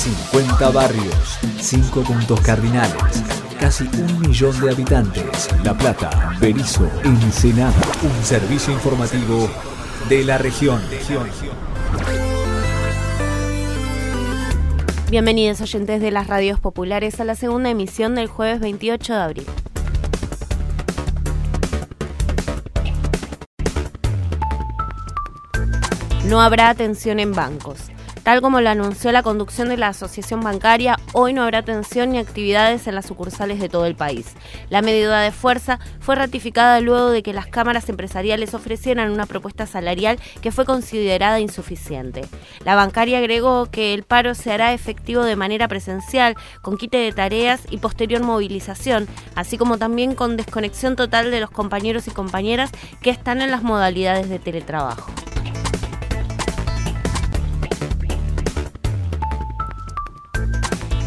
50 barrios, 5 puntos cardinales, casi un millón de habitantes. La Plata, Berizo, Ensenada. Un servicio informativo de la región. Bienvenidos oyentes de las radios populares a la segunda emisión del jueves 28 de abril. No habrá atención en bancos. Tal como lo anunció la conducción de la Asociación Bancaria, hoy no habrá atención ni actividades en las sucursales de todo el país. La medida de fuerza fue ratificada luego de que las cámaras empresariales ofrecieran una propuesta salarial que fue considerada insuficiente. La bancaria agregó que el paro se hará efectivo de manera presencial, con quite de tareas y posterior movilización, así como también con desconexión total de los compañeros y compañeras que están en las modalidades de teletrabajo.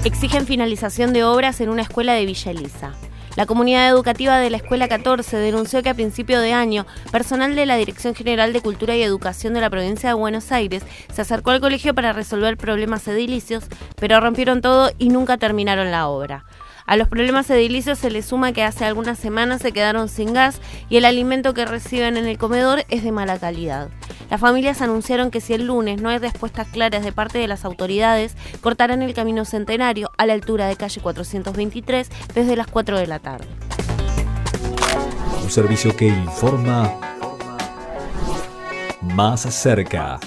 Exigen finalización de obras en una escuela de Villa Elisa. La comunidad educativa de la Escuela 14 denunció que a principio de año, personal de la Dirección General de Cultura y Educación de la provincia de Buenos Aires se acercó al colegio para resolver problemas edilicios, pero rompieron todo y nunca terminaron la obra. A los problemas edilicios se le suma que hace algunas semanas se quedaron sin gas y el alimento que reciben en el comedor es de mala calidad. Las familias anunciaron que si el lunes no hay respuestas claras de parte de las autoridades, cortarán el camino centenario a la altura de calle 423 desde las 4 de la tarde. Un servicio que informa más cerca.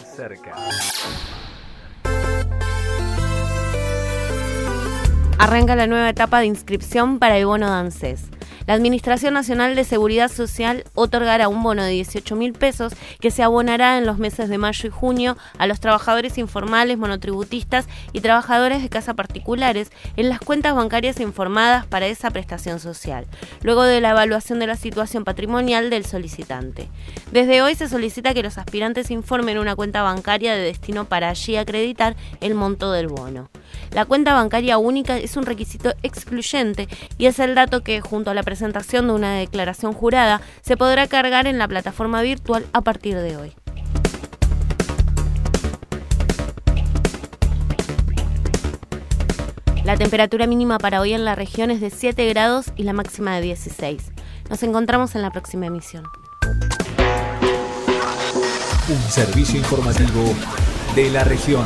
Arranca la nueva etapa de inscripción para el bono danzés la Administración Nacional de Seguridad Social otorgará un bono de 18 mil pesos que se abonará en los meses de mayo y junio a los trabajadores informales, monotributistas y trabajadores de casa particulares en las cuentas bancarias informadas para esa prestación social, luego de la evaluación de la situación patrimonial del solicitante. Desde hoy se solicita que los aspirantes informen una cuenta bancaria de destino para allí acreditar el monto del bono. La cuenta bancaria única es un requisito excluyente y es el dato que, junto a la presentación de una declaración jurada, se podrá cargar en la plataforma virtual a partir de hoy. La temperatura mínima para hoy en la región es de 7 grados y la máxima de 16. Nos encontramos en la próxima emisión. Un servicio informativo de la región.